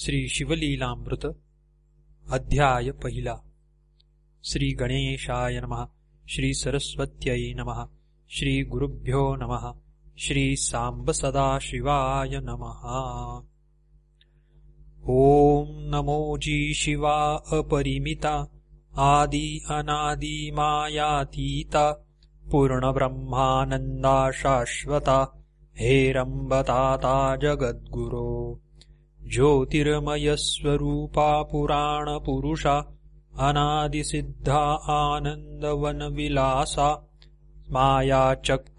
श्री शिवलीलामृत अध्याय पहिला. श्री गणेशाय नमः श्री सरस्वत्यै नमः श्री गुरुभ्यो नमः श्री सांब सदाशिवाय नमः. ॐ नमोजी शिवा अपरिमिता आदि अनादि मायातीता पूर्णब्रह्मानन्दा शाश्वता हेरम्बताता जगद्गुरो ज्योतिर्मयस्वरूपा पुराणपुरुषा अनादिसिद्धा आनन्दवनविलासा मायाचक्रचालका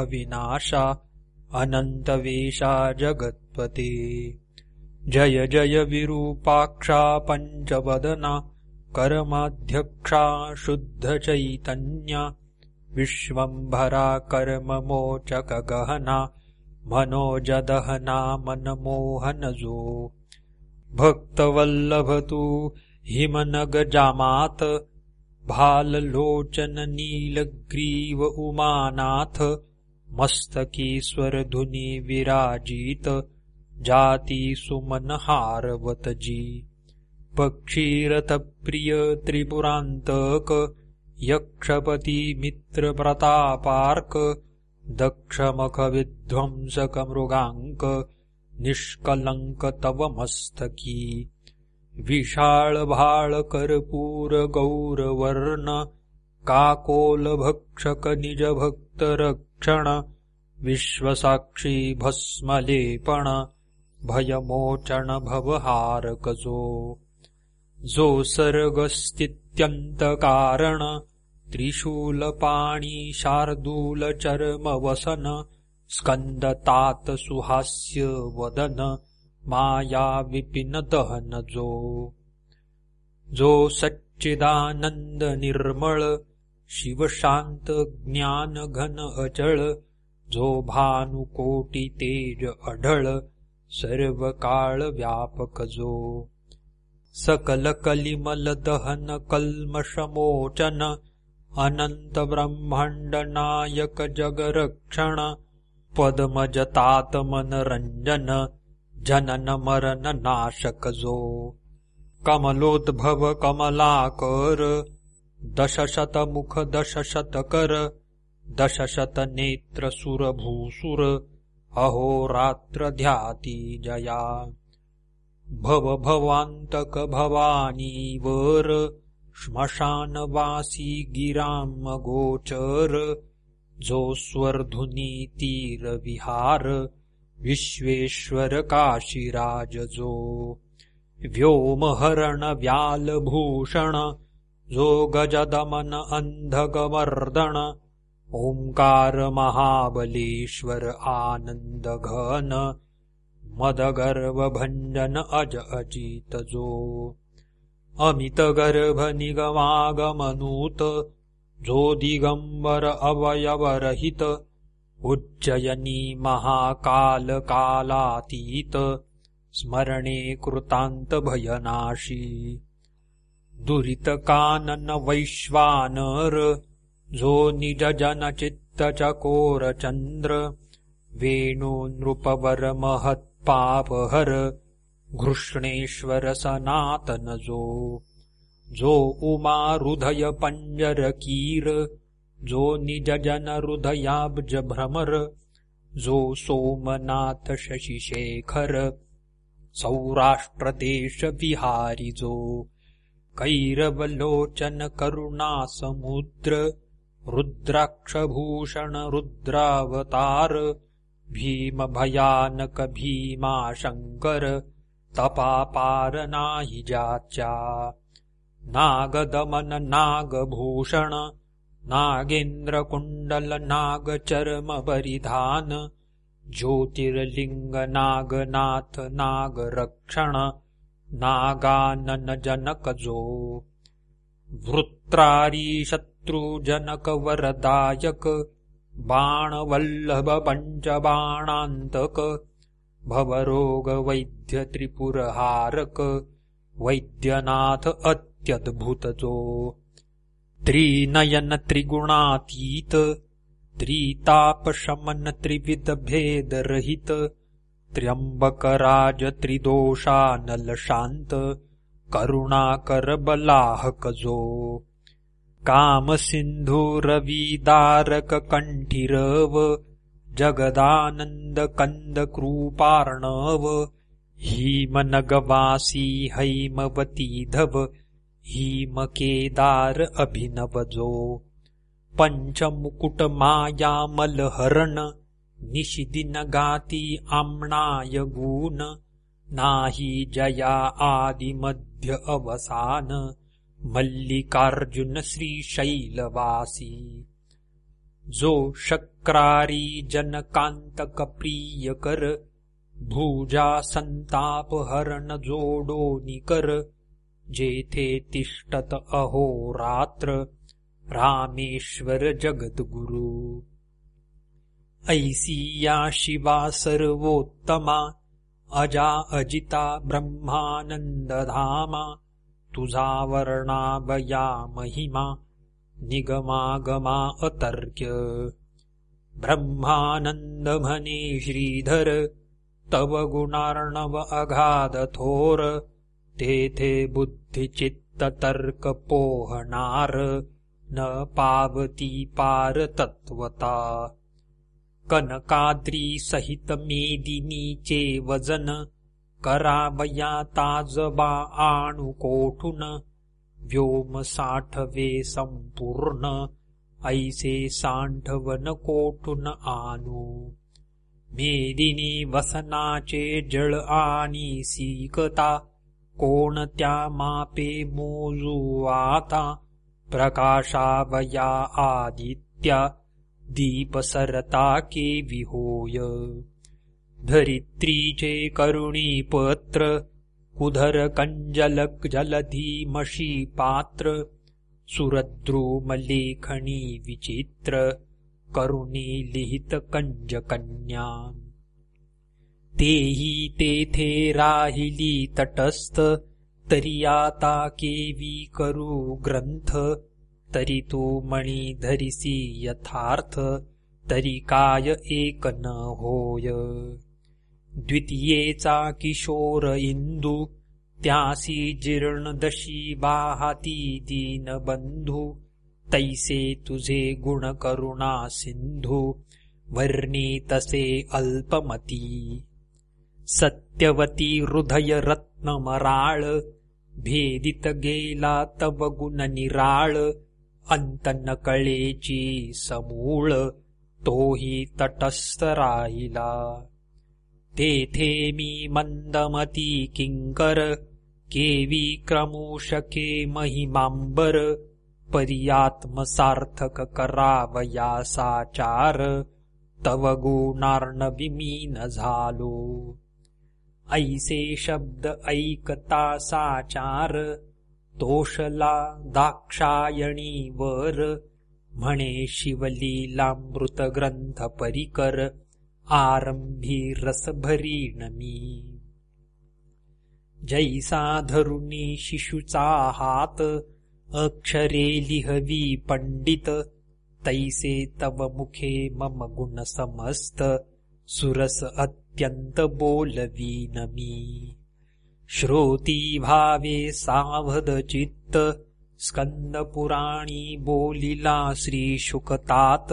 अविनाशा अनन्तवेशा जगत्पते जय जय विरूपाक्षा पञ्चवदना कर्माध्यक्षा शुद्धचैतन्या विश्वम्भरा कर्ममोचकगहना मनोजदहना मनमोहनजो भक्तवल्लभतु हिमनगजामात भाललोचननीलग्रीव उमानाथ मस्तकीश्वरधुनि विराजित जाती सुमनहारवतजी पक्षीरथप्रिय त्रिपुरान्तक यक्षपति मित्रप्रतापार्क दक्षमखविध्वंसकमृगाङ्क निष्कलङ्क तव मस्तकी विशाळभाळकर्पूरगौरवर्ण काकोलभक्षकनिजभक्तरक्षण विश्वसाक्षी भस्मलेपण भयमोचन भवहारकजो जो सर्गस्थित्यन्तकारण त्रिशूलपाणिशार्दूलचर्मवसन् स्कन्दतातसुहास्य वदन मायाविपिनदहनजो जो। सच्चिदानन्दनिर्मळ शिवशान्तज्ञानघन अचळ जो भानुकोटितेज अढळ सर्वकाळव्यापकजो सकलकलिमलदहनकल्मषमोचन अनन्त जगरक्षण पद्मजतातमनरञ्जन जनन मरण नाशकजो कमलोद्भव कमलाकर दशशतमुख दशशतकर दशशतनेत्रसुर भूसुर अहोरात्र ध्याति जया भव भवान्तक भवानीवर श्मशानवासी गिरामगोचर जो विश्वेश्वर काशिराजो व्योम हरण जो गजदमन अन्धगमर्दन ओङ्कार महाबलेश्वर आनन्दघन मदगर्वभञ्जन अज अजीतजो। अमितगर्भनिगमागमनूत जो दिगम्बर अवयवरहित उज्जयिनी महाकालकालातीत स्मरणे कृतान्तभयनाशी। दुरितकानन वैश्वानर जो निज जनचित्तचकोरचन्द्र वेणो नृपवरमहत्पापहर घृष्णेश्वर सनातनजो जो उमा रुदय पञ्जरकीर जो निज जन हृदयाब्जभ्रमर जो सोमनाथ शशिशेखर सौराष्ट्रदेशविहारिजो। कैरवलोचन करुणासमुद्र रुद्राक्षभूषण रुद्रावतार भीमभयानक भीमाशङ्कर तपापारनाहि नायिजाचा नागदमन नागभूषण नागेन्द्रकुण्डल नागचर्मबरिधान ज्योतिर्लिङ्गनागनाथ नागरक्षण नागाननजनकजो। वृत्रारीशत्रुजनकवरदायक बाणवल्लभ बाणवल्लभपञ्चबाणान्तक भवरोगवैद्यत्रिपुरहारक वैद्यनाथ अत्यद्भुतजो। त्रिनयन त्रिगुणातीत त्रितापशमन त्रिविधभेदरहित त्र्यम्बकराज त्रिदोषानलशान्त करुणाकर बलाहकजो कामसिन्धुरविदारक कण्ठिरव जगदानन्दकन्दकृपार्णव हीमनगवासी हैमवतीधव हीमकेदार अभिनवजो। पञ्चमुकुटमायामलहरण निशिदिनगाति आम्नाय गून नाहि जया आदिमध्य अवसान मल्लिकार्जुन श्रीशैलवासी। जो शक्रारी जनकांतक प्रियकर भूजा संताप हरण जोडो निकर जेथे तिष्ठत अहोरात्र रामेश्वर जगद्गुरु। ऐसी या शिवा सर्वोत्तमा अजा अजिता ब्रह्मानन्दधामा महिमा निगमागमा अतर्क्य ब्रह्मानंद म्हणे श्रीधर तव गुणार्णव अगाध थोर तेथे बुद्धिचित्त तर्क पोहणार न पावती पार तत्वता कनकाद्री सहित मेदिनीचे वजन करावया ताजबा आणू कोठून व्योम साठवे संपूर्ण ऐसे सांठवन कोटून आनु। मेदिनी वसनाचे जळ आणि सीकता कोणत्या मापे मोजू आता प्रकाशावया आदित्या दीपसरता के विहोय। धरित्रीचे करुणी पत्र उधरकञ्जलक्जलधीमषी पात्र सुरद्रोमलेखनी विचित्र करुणी करुणीलिहितकञ्जकन्यान् ते हि केवी करु ग्रन्थ तरितो मणिधरिसि यथार्थ तरिकाय एक न होय। द्वितीयेचा किशोर इंदू त्यासी जीर्णदशी बाहाती दीनबंधू तैसे तुझे गुण करुणा सिंधू वर्णी तसे अल्पमती। सत्यवती हृदय रत्नमराळ भेदित गेला तव गुण निराळ अंत कळेची समूळ तोही तटस्थ राहिला। तेथे मी मंदमती किंकर केवी क्रमोशके महिमांबर पर्यात्मसार्थक सार्थक करावयासाचार तव गुणार्णविमीन झालो। ऐसे शब्द ऐकता साचार तोषला दाक्षायणी वर म्हणे शिवलीलामृत ग्रंथ परिकर आरंभी रसभरीण मी जैसा धरुणी शिशुचा हात अक्षरे लिहवी पंडित तैसे तव मुखे मम गुण समस्त सुरस अत्यंत बोलवीन मी श्रोती भावे सावध चित्त स्कंद पुराणी बोलिला श्री शुकतात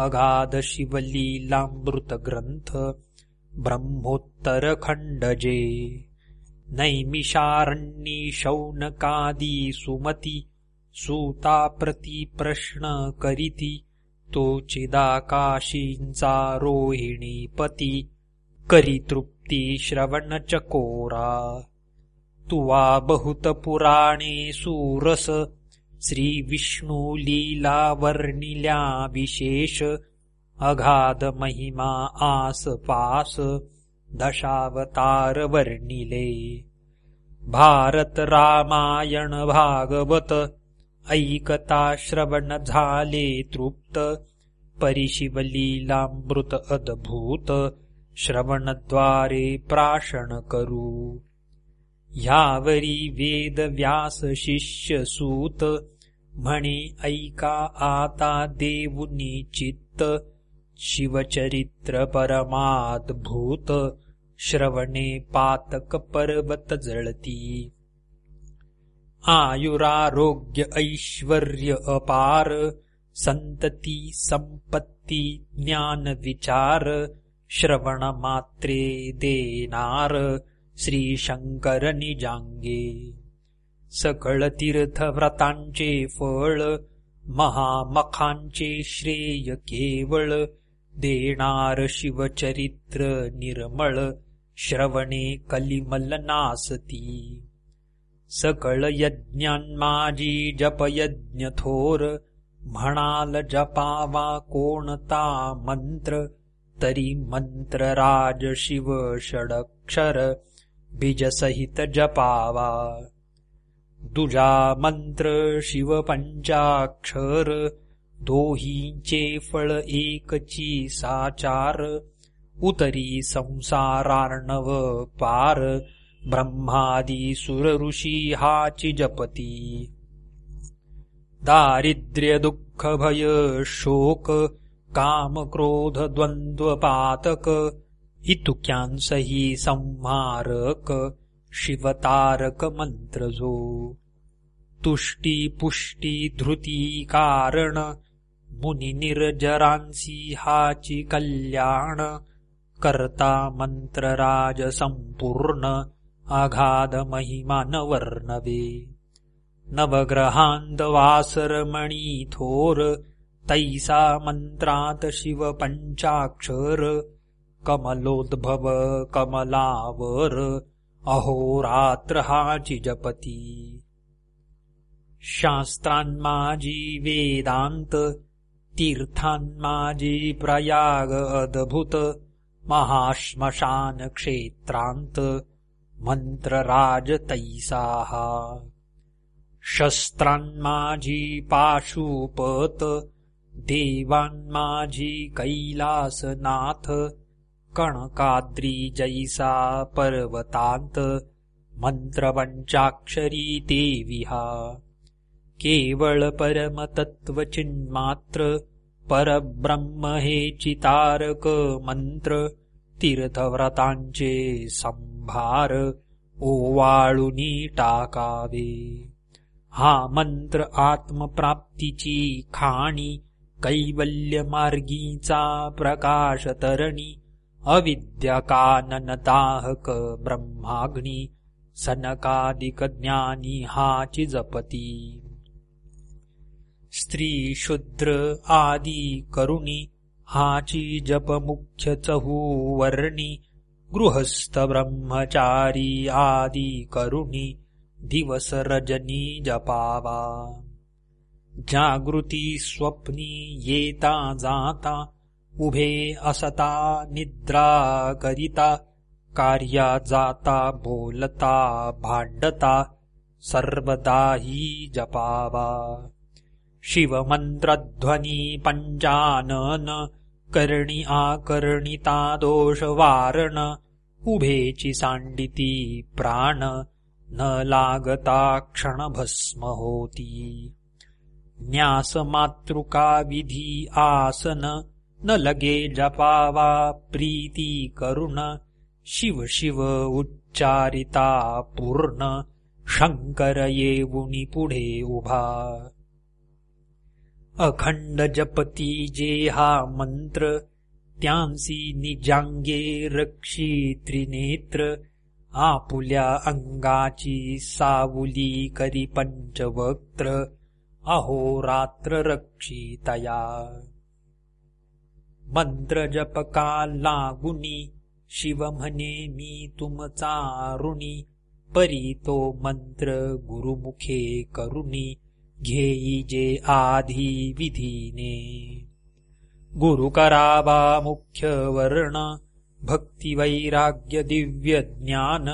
अगाध शिवलीलामृत ग्रंथ ब्रह्मोत्तर खंडजे नैमिषारण्यी शौनकादी सुमती सूता प्रति प्रश्न करीती तो चिदाकाशींचा रोहिणी पती करी तृप्ती श्रवण चकोरा तुवा बहुत पुराणे सुरस श्री विष्णू लीला वर्णिल्या विशेष अगाध महिमा आस पास दशावतार वर्णिले भारत रामायण भागवत ऐकता श्रवण झाले तृप्त परिशिवलीलामृत अद्भूत श्रवणद्वारे प्राशन करू। ह्यावरी वेद व्यास शिष्य सूत म्हणे ऐका आता देवुनी चित्त शिवचरित्र परमाद्भूत श्रवणे पातक पर्वत जळती आयुरारोग्य ऐश्वर्य अपार संतती संपत्ती ज्ञान विचार श्रवण मात्रे देनार श्री शंकर निजांगे सकळ तीर्थव्रतांचे फळ महामखांचे श्रेय केवळ देणार शिवचरित्र निर्मळ श्रवणे कलिमल नासती. सकळ यज्ञांमाजी जपयज्ञ थोर म्हणाल जपावा कोणता मंत्र तरी मंत्र राज शिव षडक्षर बीजसहित जपावा. दुजा मंत्र शिव पंचाक्षर दोहींचे फळ एकची साचार उतरी संसारार्णव पार ब्रह्मादी सुर ऋषी हाची जपती. दारिद्र्य दुःख भय शोक काम क्रोध द्वंद्व पातक इतुक्यांसही संहारक शिवतारकमन्त्रजो। तुष्टिपुष्टिधृतीकारण मुनिर्जरांसिहाचिकल्याण कर्ता मन्त्रराजसम्पूर्ण आघादमहिमानवर्णवे। नवग्रहान्दवासरमणीथोर तैसा मन्त्रात् शिव पञ्चाक्षर कमलोद्भव कमलावर अहोरात्रहाजि जपति शास्त्रान्माजी वेदान्त तीर्थान्माजीप्रयाग अद्भुत महाश्मशानक्षेत्रान्त मन्त्रराजतैसाः। शस्त्रान्माजी पाशुपत देवान्माजिकैलासनाथ कणकाद्री जैसा पर्वतान्त मन्त्रवञ्चाक्षरी देवी। हा केवलपरमतत्त्वचिन्मात्र परब्रह्म हे चितारक मन्त्र तीर्थव्रताञ्चे सम्भार ओवाळुनीटाकावे। हा मन्त्र आत्मप्राप्तिचिखा कैवल्यमार्गी कैवल्यमार्गीचा प्रकाशतरणी अविद्यकाननताहक ब्रह्माग्नी सनकादिक ज्ञानी हाची जपती स्त्री शूद्र आदी करुणी हाची जप मुख्य चहूवर्णी गृहस्थ ब्रह्मचारी आदी करुणी दिवस रजनी जपावा। जागृती स्वप्नी येता जाता उभे असता निद्रा करिता कार्या जाता बोलता भांडता सर्वदाही जपावा। शिवमंत्रध्वनी पंचानन करणी आकर्णिता दोष वारण उभेची सांडिती प्राण न लागता क्षणभस्म होती। न्यास मातृका विधी आसन न लगे जपावा प्रीती करुण शिव शिव उच्चारिता पूर्ण शंकर येऊनी पुढे उभा. अखंड जपती जे हा मंत्र त्यांसी निजांगे रक्षी त्रिनेत्र आपुल्या अंगाची सावुली करी पंचवक्त्र अहोरात्र रक्षितया. मंत्र जपका लागुनी शिव म्हणे मी तुमचा ऋणी परी तो मंत्र गुरुमुखे करुणी घेई जे आधी विधीने। गुरु करावा मुख्य वर्ण भक्ती वैराग्य दिव्य ज्ञान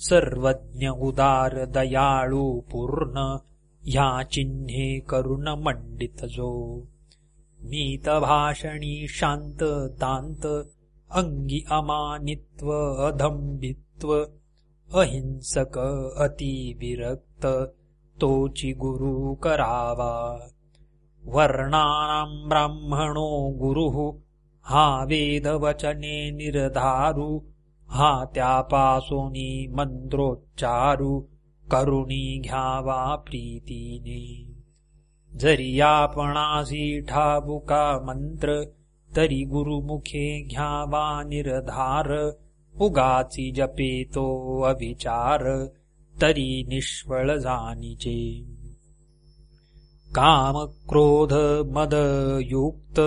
सर्वज्ञ उदार दयाळू पूर्ण ह्या चिन्हे करुण मंडित जो मीत भाषणी शांत तांत अंगी अमानित्व अधंबित्व अहिंसक अतिविरक्त तोची गुरु करावा। वर्णानां ब्राह्मणो गुरुः हा वेदवचने निर्धारु हा त्यापासोनी मंत्रोच्चारू करुणी घ्यावा प्रीतीने जरी आपणासी ठाबुका मंत्र तरी गुरुमुखे घ्यावा निर्धार उगाची जपेतो अभिचार तरी निष्फळ जाणीचे. काम क्रोध मद युक्त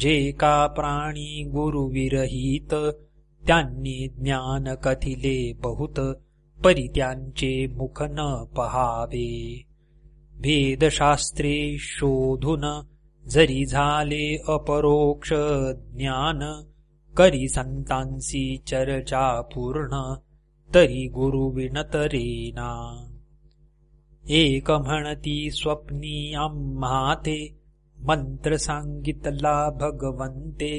जे का प्राणी गुरुविरहित त्यांनी ज्ञान कथिले बहुत परी त्यांचे मुख न पहावे. भेदशास्त्रे शोधून जरी झाले अपरोक्ष ज्ञान करी संतांसी चर्चा पूर्ण तरी गुरु विनतरेना एक म्हणती स्वप्नी आम्हाते मंत्र सांगितला भगवंते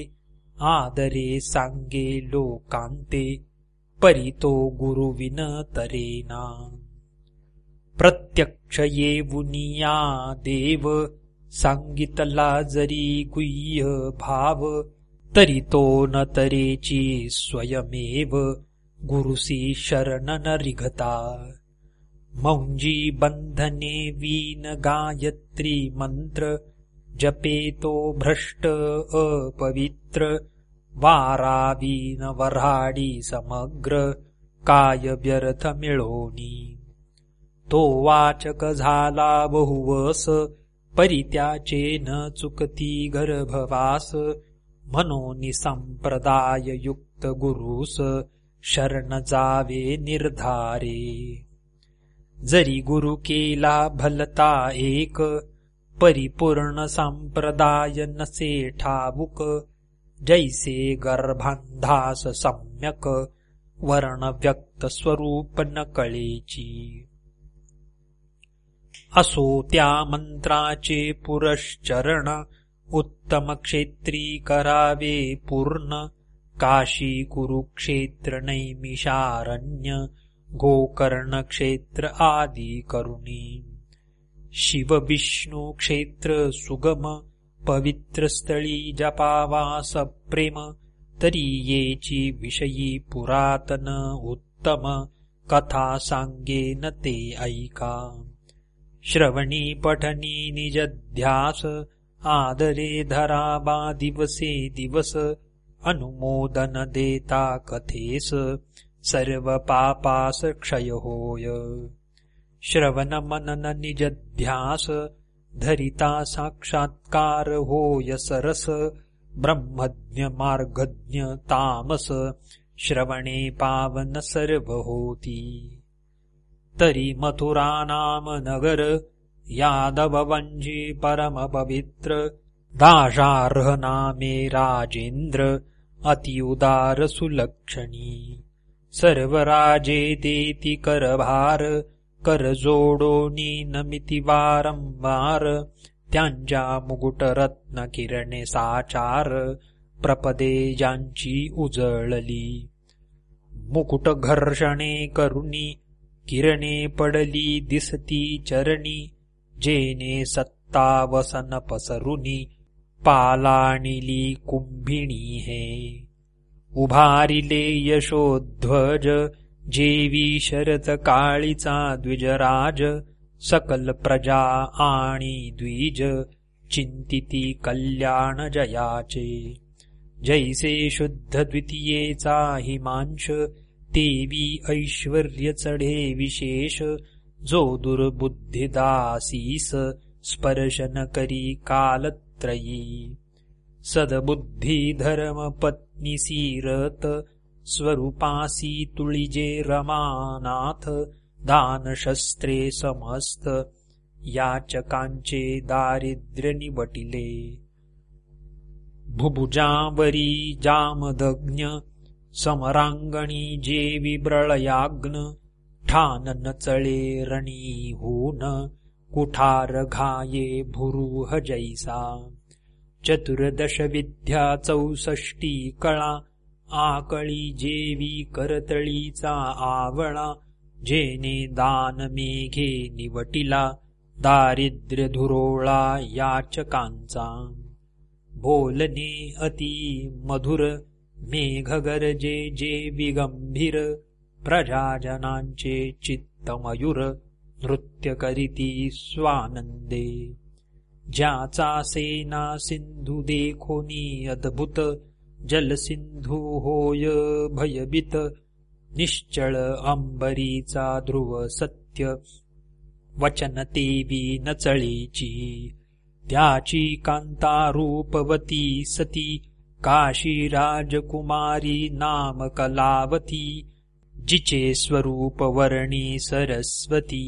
आदरे सांगे लोकांते परी तो गुरु विनतरेना प्रत्यक्ष येऊनिया देव सांगितला जरी गुह्य भाव तरी तो न तरेची स्वयमेव गुरुसी शरण न रिघता मौंजी बंधने वीन गायत्री मंत्र जपेतो भ्रष्ट अपवित्र वारावीन वराडी समग्र काय व्यर्थ मिळोनी तो वाचक झाला बहुवस परित्याचे न चुकती गर्भवास. म्हणून संप्रदाय युक्त गुरुस शरण जावे निर्धारे. जरी गुरु केला भलता एक परिपूर्ण संप्रदाय नसे ठाबुक जैसे गर्भांधास सम्यक वर्ण व्यक्त स्वरूप न कळेची असो त्या मंत्राचे पुरश्चरण उत्तम क्षेत्री करावे पूर्ण. काशी कुरुक्षेत्र नैमिषारण्य गोकर्ण क्षेत्र आदी करुणी. शिव विष्णू क्षेत्र सुगम पवित्र स्थळी जपावास प्रेम तरी येची विषयी पुरातन उत्तम कथा सांगेन ते ऐका. श्रवणी पठनी निजध्यास आदरे धराबा दिवसे दिवस अनुमोदन देता कथेस सर्व पापास क्षय होय श्रवण मनन निजध्यास धरिता साक्षात्कार होय सरस ब्रह्मज्ञ मार्गज्ञ तामस श्रवणे पावन सर्व होती तरी मथुरा नाम नगर यादव वंजी परम पवित्र दाशार्ह नामे राजेंद्र अतिउदार सुलक्षणी। सर्व राजे देती करभार कर जोडोनी वारंवार त्यांच्या मुकुट रत्न किरणे साचार प्रपदे ज्यांची उजळली। मुकुट घर्षणे करुणी किरणे पडली दिसती चरणी जेने सत्ता वसन पसरुनी पालाणिली कुंभिणी हे. उभारिले यशोध्वज जेवी शरत काळीचा द्विजराज सकल प्रजा आणि द्विज चिंतिती कल्याण जयाचे. जैसे शुद्ध द्वितीयेचा हिमांश देवी ऐश्वर्य चढे विशेष जो दुर्बुद्धिदासीस स्पर्शन करी कालत्रयी. सदबुद्धी धर्म पत्नी सीरत स्वरूपासी तुळिजे रमानाथ दानशस्त्रे समस्त याचकांचे दारिद्र्य निवटिले. भुभुजावरी जामदग्न समरांगणी जे विब्रळयाग्न ठान नचळे रणी होन कुठार घाये भुरुह जैसा। चतुर्दश विद्या चौसष्टी कळा आकळी जेवी करतळीचा आवळा जेने दान मेघे निवटिला दारिद्र्य धुरोळा याचकांचा। बोलने अति मधुर मेघ गरजे जे विगंभीर प्रजाजनांचे चित्तमयूर नृत्य करीती स्वानंदे ज्याचा सेना सिंधू देखोनी अद्भुत जलसिंधू होय भयबित निश्चळ अंबरीचा ध्रुव सत्य वचन तेवी नचळीची त्याची कांता रूपवती सती काशीराजकुमारी नाम कलावती जिचे स्वरूपवर्णी सरस्वती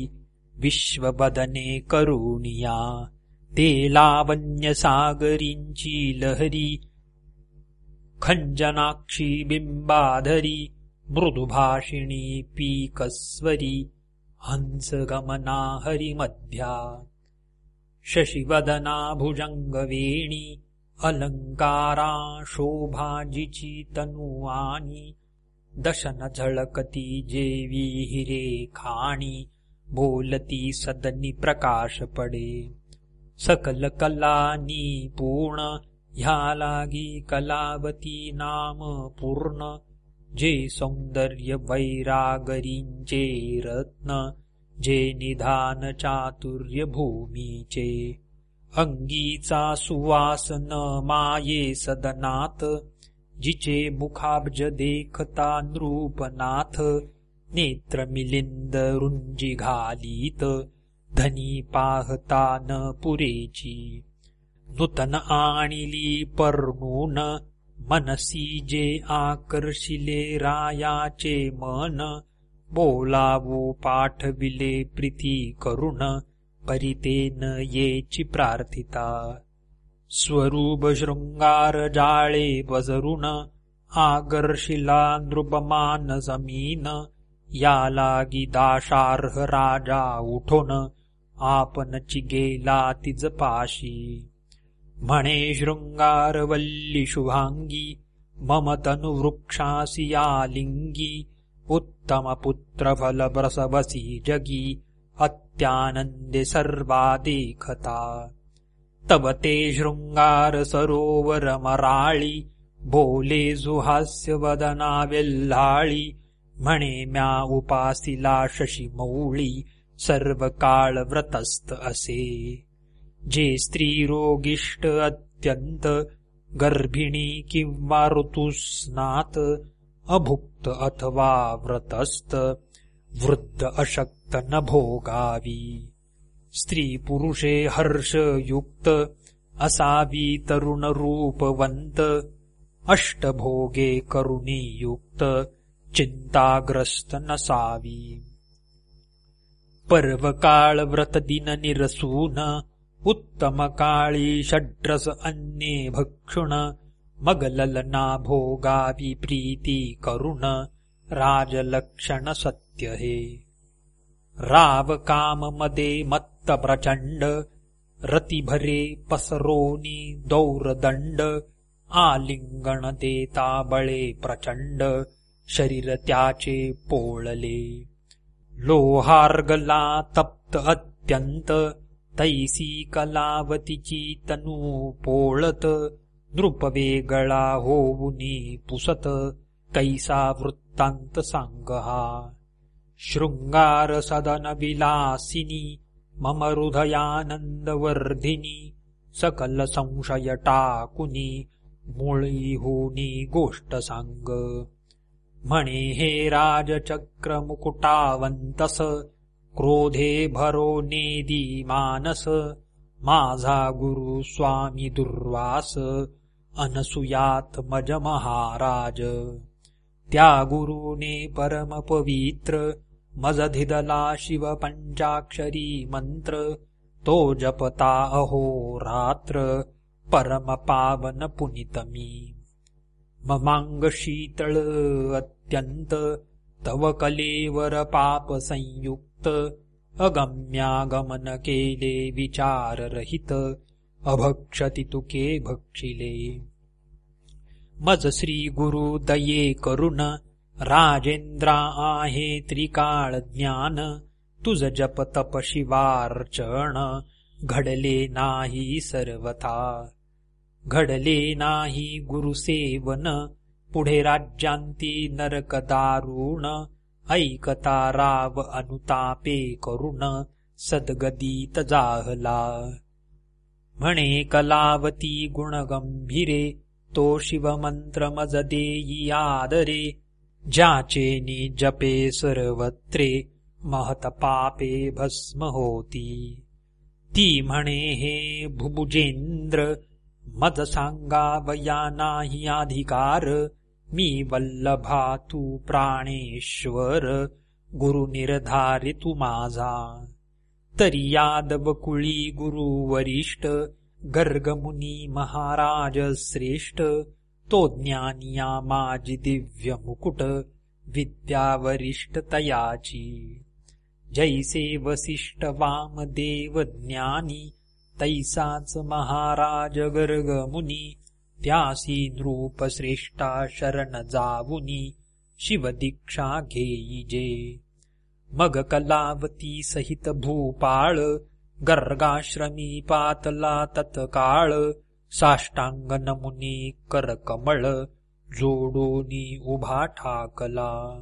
विश्ववदने करुणिया ते लावन्यसागरीञ्ची लहरी खञ्जनाक्षी बिम्बाधरी मृदुभाषिणी पीकस्वरी हंसगमना हरिमध्या शशिवदना भुजङ्गवेणी अलंकारा शोभाजिची तनुवानी दशन झळकती जेवी हिरे खाणी बोलती सदनी प्रकाश पडे सकल कलानी पूर्ण ह्या लागी कलावती नाम पूर्ण जे सौंदर्य वैरागरींचे रत्न जे निधान चातुर्य भूमीचे अंगीचा सुवास न माये सदनात जिचे मुखाब्ज देखता नृपनाथ नेत्र मिलिंद रुंजी घालीत धनी पाहता न पुरेची. नूतन आणिली पर्णून मनसी जे आकर्षिले रायाचे मन बोलावो पाठविले प्रीती करुण परितेन येची प्रार्थिता. स्वरूप शृंगार जाळे बजरुण आगर्शिला नृपमान जमीन या लागी दाशार्ह राजा उठोन आपणची गेला तिज पाशी. म्हणे शृंगारवल्ली शुभांगी मम तनु वृक्षासी या लिंगी उत्तम पुत्र फल प्रसवसी जगी अत्यानन्दे सर्वादेकता तव ते शृङ्गारसरोवरमराळि भोले जुहास्य वदनाविल्लाळि मणे म्या उपासिला मौळि सर्वकालव्रतस्त असे। जे स्त्रीरोगिष्ट अत्यन्त गर्भिणी किंवा ऋतुस्नात अभुक्त अथवा व्रतस्त वृद्ध अशक्त न भोगावि। स्त्रीपुरुषे हर्षयुक्त असावि तरुणरूपवन्त अष्टभोगे करुणीयुक्त चिन्ताग्रस्तनसावि पर्वकाळव्रतदिननिरसून उत्तमकाळी षड्रस अन्ये भक्षुण मगलना भोगावि प्रीतिकरुण राजलक्षण सत्य हे राव काम मदे मत्त प्रचंड रतिभरे पसरोनी दौरदंड आलिंगण देता बळे प्रचंड शरीर त्याचे पोळले। लोहार्गला तप्त अत्यंत तैसी कलावतीची तनू पोळत नृपवेगळा होऊनी पुसत कैसा वृत्त न्तसङ्गः शृङ्गारसदनविलासिनि मम हृदयानन्दवर्धिनि सकलसंशयटाकुनि मुळीहूनि गोष्टसाङ्ग मणेः राजचक्रमुकुटावन्तस क्रोधे भरो नेदी मानस माझा गुरुस्वामी दुर्वास अनसुयात्मजमहाराज त्या गुरुने परम पवित्र मजधिदला शिव पंचाक्षरी मंत्र तो जपता अहो रात्र परम पावन पुनितमी। ममांग शीतळ अत्यंत तव कलेवर पाप संयुक्त अगम्यागमन केले विचार रहित अभक्षति तुके भक्षिले। मज श्री गुरु दये करुण राजेंद्रा आहे त्रिकाळ ज्ञान तुझ जप तप शिवार्चण घडले नाही सर्वथा. घडले नाही गुरुसेवन पुढे राज्यांती नरक दारुण ऐकता राव अनुतापे करुण सद्गदीत जाहला. म्हणे कलावती गुणगंभीरे तो शिवमंत्र मज देई ज्याचे नि जपे सर्वत्रे महत पापे भस्म होती। ती म्हणे हे भुभुजेंद्र मज सांगावया नाही अधिकार मी वल्लभा तू प्राणेश्वर गुरु निर्धारितु माझा। तरी यादव कुळी गुरु वरिष्ठ गर्गमुनी महाराज श्रेष्ठ तो ज्ञानिया माझी दिव्य मुकुट विद्यावरिष्ठतयाची। तयाची जैसे वसिष्ठ वामदेव ज्ञानी तैसाच महाराज गर्गमुनी त्यासी नृप श्रेष्ठा शरण जावुनी शिवदीक्षा घेईजे मग कलावती सहित भूपाळ गर्गाश्रमी पातला तत्काळ साष्टांग नमुनी करकमळ जोडोनी उभा ठाकला.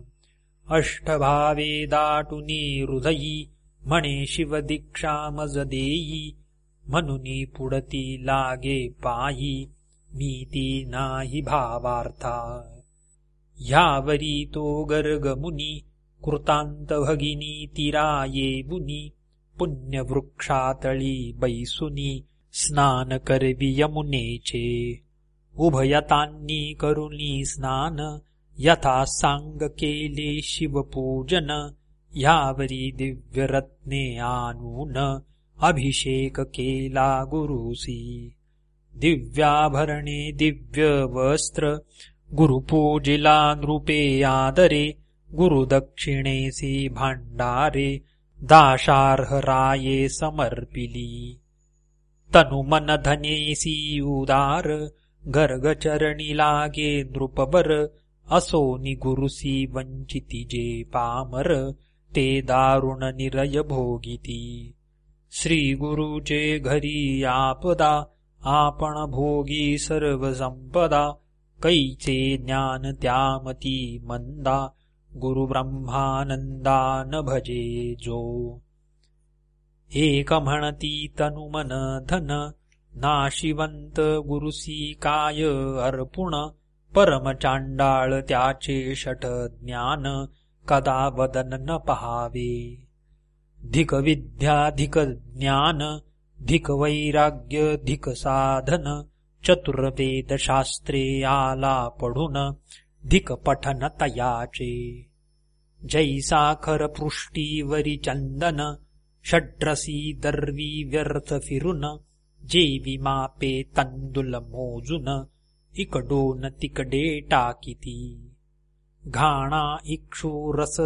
अष्टभावे दाटुनी हृदयी म्हणे शिवदीक्षा मज देई म्हणुनी पुढती लागे पायी मी ती नाही भावार्था. ह्यावरी तो गर्गमुनी कृतांत भगिनी तिराये बुनी पुण्यवृक्षातळी बैसुनी स्नान करवी यमुनेचे उभयतांनी करुणी स्नान यथा सांग केले शिवपूजन यावरी दिव्यरत्ने आनून अभिषेक केला गुरुसी. दिव्याभरणे दिव्य वस्त्र गुरुपूजिला नृपे आदरे गुरुदक्षिणेसी भांडारे दाशार्हराये समर्पिली। तनुमन धनेसी उदार गर्गचरणी लागे नृपबर असो निगुरुसी वंचिती जे पामर ते दारुण निरय भोगिती। श्री गुरुचे घरी आपदा आपण भोगी सर्व संपदा कैचे ज्ञान त्यामती मंदा गुरुब्रह्मानंदान भजे जो। एक म्हणती तनुमन धन नाशिवंत गुरुसी काय अर्पुण परमचांडाळ त्याचे षट ज्ञान कदा वदन न पहावे धिक विद्या धिक ज्ञान धिक वैराग्य धिक साधन चतुर्वेद शास्त्रे आला पढून धिक पठन तयाचे जैसाखर पृष्टीवरी चंदन षड्रसी दर्वी व्यर्थ फिरून जेवी मापे तंदुल मोजून इकडोन तिकडे टाकिती। घाणा इक्षु रस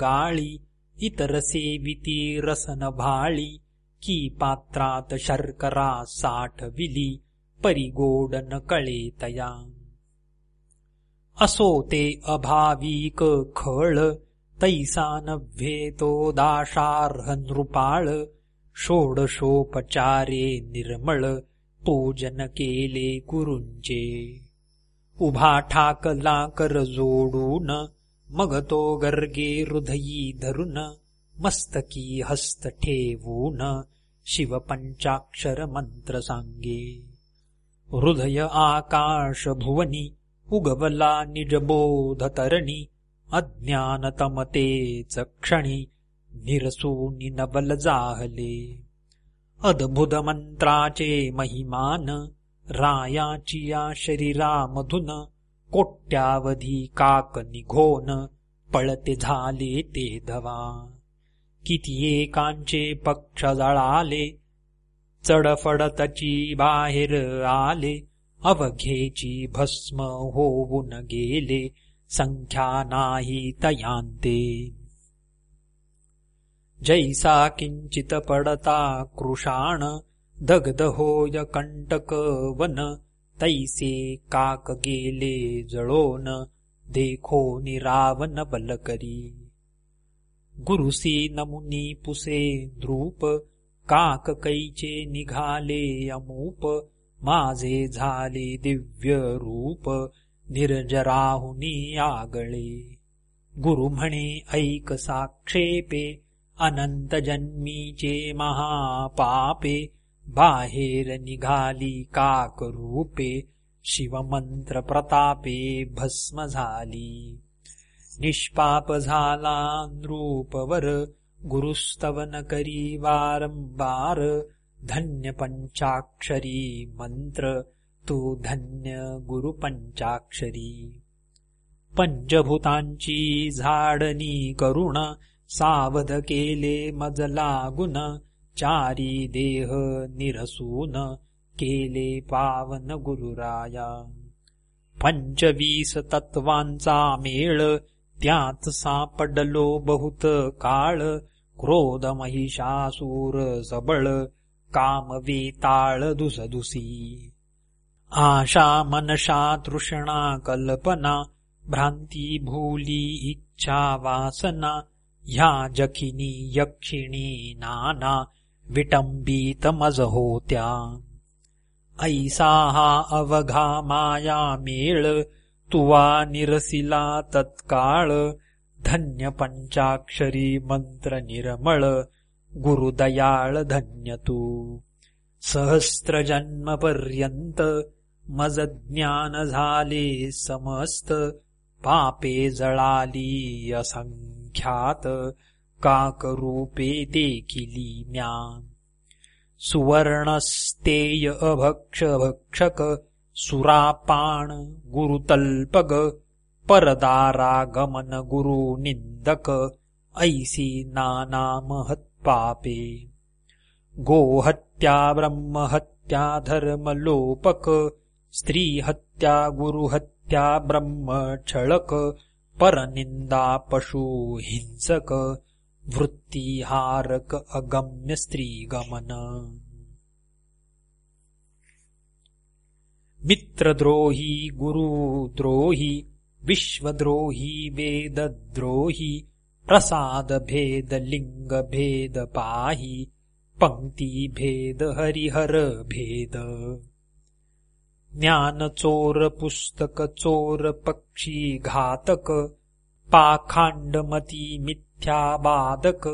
गाळी इतर सेविती रसन भाळी की पात्रात शर्करा साठविली परिगोड कळे तया असो ते अभाविक खळ तैसा नव्हे तो दाशार्ह नृपाळ षोडशोपचारे निर्मळ पूजन केले कुरुंचे उभा ठाकला कर जोडून मग तो गर्गे हृदयी धरून मस्तकी हस्त ठेवून शिवपंचाक्षर मंत्र सांगे. हृदय आकाश भुवनी उगवला निजबोधतरणी अज्ञानतमतेच क्षणी निरसूनि नबल जाहले। अद्भुत मंत्राचे महिमान रायाची या शरीरामधून कोट्यावधी काक निघोन पळते झाले ते धवा। किती एकांचे पक्ष जळाले चडफडतची बाहेर आले अवघेची भस्म होऊन गेले संख्या नाही तयांते. जैसा किंचित पडता कृषाण दगद होय कंटक वन तैसे काक गेले जळोन देखो निरावन बलकरी. गुरुसी नमुनी पुसे द्रूप काक कैचे निघाले अमूप माझे झाले दिव्य रूप निर्जराहुनी आगळे. गुरु म्हणे ऐक साक्षेपे अनंत जन्मीचे महापापे बाहेर निघाली काक रूपे शिवमंत्र प्रतापे भस्म झाली. निष्पाप झाला नृपवर गुरुस्तवन करी वारंवार धन्य पंचाक्षरी मंत्र तू धन्य गुरु पंचाक्षरी पंचभूतांची झाडणी करुण सावध केले मजला गुण चारी देह निरसून केले पावन गुरुराया। पंचवीस तत्वांचा मेळ त्यात सापडलो बहुत काळ क्रोध महिषासूर सबळ काम वेताळ दुसदुसी आशा मनशा तृष्णा कल्पना भ्रांती भूली इच्छा वासना ह्या जखिनी यक्षिणी नाना विटंबित मज होत्या। ऐसा हा अवघा माया मेळ तुवा निरसिला तत्काळ धन्य पंचाक्षरी मंत्र निर्मळ गुरुदयाळ धन्य तू सहस्त्र जन्म पर्यंत मज ज्ञान झाले समस्त पापे जळाली असंख्यात काकरूपे देखिली म्यान सुवर्णस्तेय अभक्ष भक्षक सुरापाण गुरुतल्पग परदारागमन गुरु निंदक ऐसी नाना महत्पापे गोहत्या ब्रह्महत्या धर्मलोपक स्त्रीहत्या गुरुहत्या ब्रह्मछळक परनिंदा पशु हिंसक वृत्तिहारक अगम्य स्त्रीगमन मित्रद्रोही गुरुद्रोही विश्वद्रोही वेदद्रोही प्रसाद भेद लिंग भेद पाही पंक्ती भेद हरिहर भेद ज्ञान चोर पुस्तक चोर पक्षी घातक पाखांडमती मिथ्या बाधक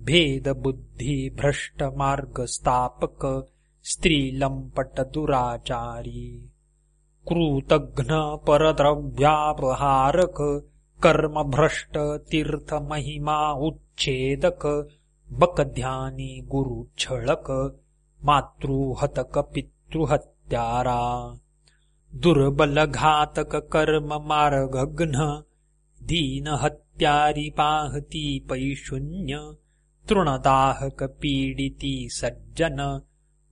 भेद बुद्धी भ्रष्ट मार्ग स्थापक स्त्री लंपट दुराचारी कृतघ्न परद्रव्यापहारक कर्म भ्रष्ट तीर्थ महिमा उच्छेदक बकध्यानी गुरु छळक मातृहतक पितृहत्यारा दुर्बल घातक कर्म मार्गघ्न दीन हत्यारी पाहती पैशून्य तृणदाहक पीडिती सज्जन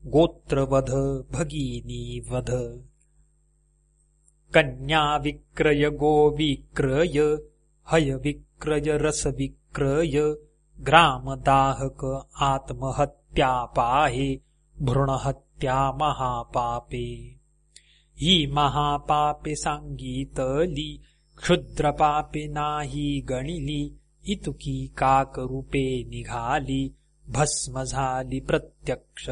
गोत्रवध भगिनी वध। कन्या विक्रय गो विक्रय हय विक्रय रस विक्रय ग्रामदाहक आत्महत्या पाहे भ्रूणहत्या महापापे। ही महापापे सांगितली क्षुद्रपापे नाही गणिली इतुकी काकरूपे निघाली भस्म झाली प्रत्यक्ष।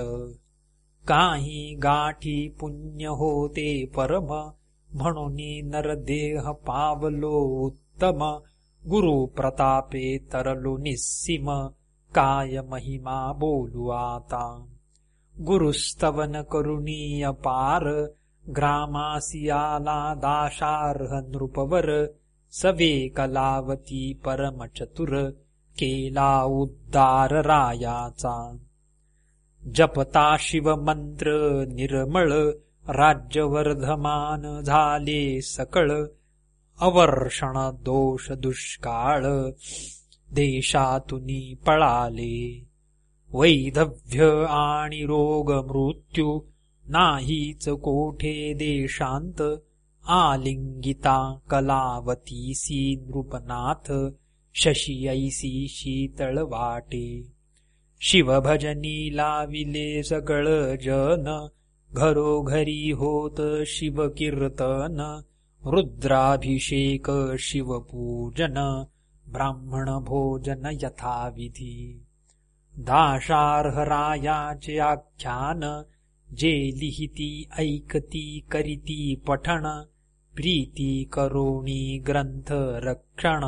काही गाठी पुण्य होते परम म्हणून नरदेह पावलो उत्तम. गुरु प्रतापे तरलो निस्सिम. काय महिमा बोलू आता. गुरुस्तवन करुणीय पार. ग्रामासियाला दाशार्ह नृपवर. सवे कलावती परमचतुर. केला उद्दार रायाचा. जपता शिवमंत्र निर्मळ. राज्यवर्धमान झाले सकळ अवर्षण दोष दुष्काळ देशातुनी पळाले. वैधव्य आणि रोग मृत्यू नाहीच कोठे देशांत आलिंगिता कलावतीसी नृपनाथ शशी ऐसी शीतळ वाटे. शिवभजनी लाविले सगळ जन घरोघरी होत शिवकीर्तन रुद्राभिषेक शिवपूजन ब्राह्मण भोजन यथाविधी. दाशार्ह रायाचे आख्यान जे लिहिती ऐकती करीती पठण प्रीती करोणी ग्रंथ रक्षण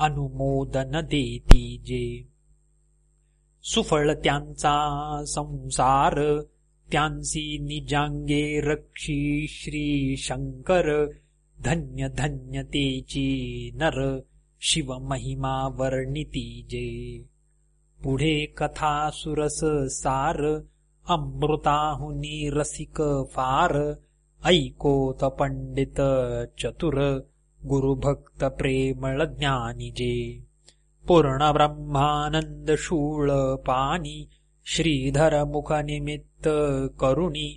अनुमोदन देती जे. सुफळ त्यांचा संसार त्यांसी निजांगे रक्षी श्री शंकर धन्य धन्य तेची नर शिव महिमा वर्णिती जे. पुढे कथा सुरस सार अमृताहुनी रसिक फार ऐकोत पंडित चतुर गुरुभक्त प्रेमळ ज्ञानी जे. पूर्ण ब्रह्मानंद शूळ पाणी श्रीधर मुख निमित्त चित्त करुणी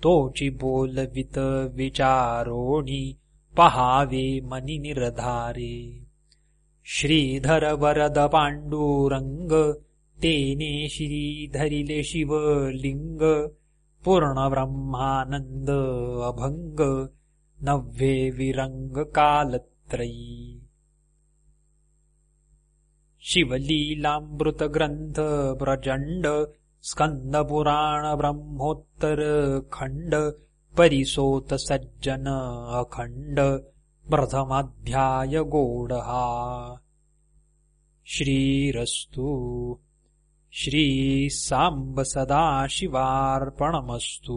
तोची बोलवित विचारोणी पहावे मनिरधारे श्रीधर वरद पाण्डुरङ्ग तेने श्रीधरिले शिवलिङ्ग पूर्णब्रह्मानन्दभङ्ग नभे विरङ्गकालत्रयी शिवलीलामृतग्रन्थ प्रचण्ड स्कन्दपुराणब्रह्मोत्तरखण्ड परिसोतसज्जन अखण्ड प्रथमाध्याय प्रथमाध्यायगोडः श्रीरस्तु। श्रीसाम्ब सदाशिवार्पणमस्तु